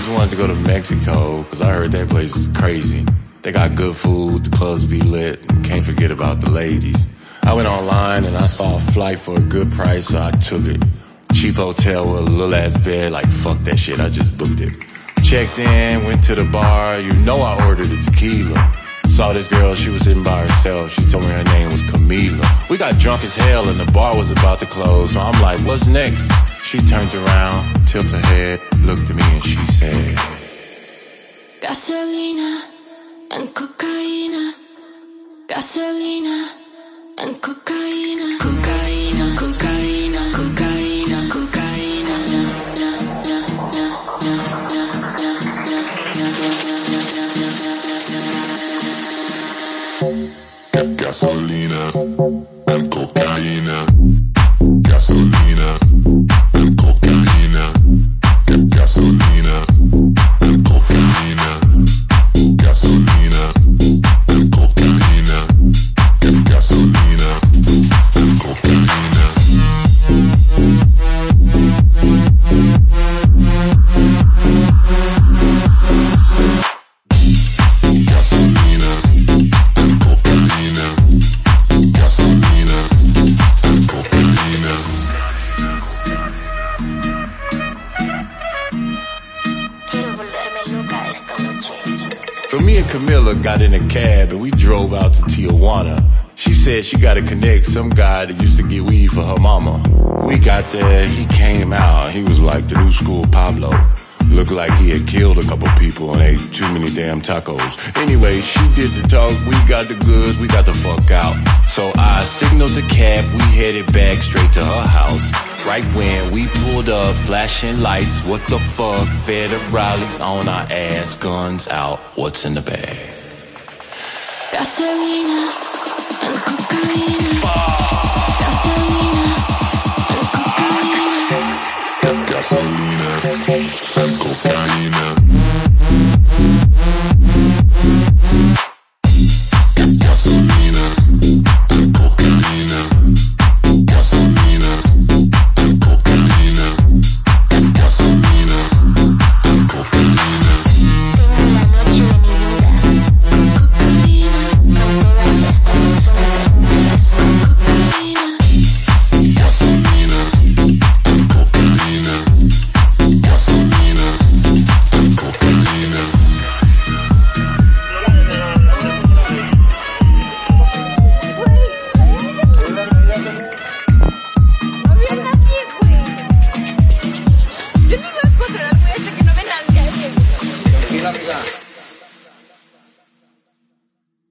to go to Mexico because I heard that place is crazy. They got good food, the clubs be lit, and can't forget about the ladies. I went online and I saw a flight for a good price, so I took it. Cheap hotel with a little ass bed, like fuck that shit, I just booked it. Checked in, went to the bar, you know I ordered a tequila. Saw this girl, she was sitting by herself. She told me her name was Camila. We got drunk as hell and the bar was about to close. So I'm like, what's next? She turns around, tilts her head, looked at me and she said, Gasolina and cocaine. Gasolina and cocaine. Cocaine, cocaine, cocaine, cocaine. Yeah, yeah, yeah, So me and Camilla got in a cab and we drove out to Tijuana. She said she got to connect some guy that used to get weed for her mama. We got there, he came out, he was like the new school Pablo. Looked like he had killed a couple people and ate too many damn tacos. Anyway, she did the talk, we got the goods, we got the fuck out. So I signaled the cab, we headed back straight to her house. Right when we pulled up, flashing lights, what the fuck? Federales on our ass, guns out. What's in the bag? Gasolina and cocaine. Gasolina and cocaine. Gasolina and cocaína.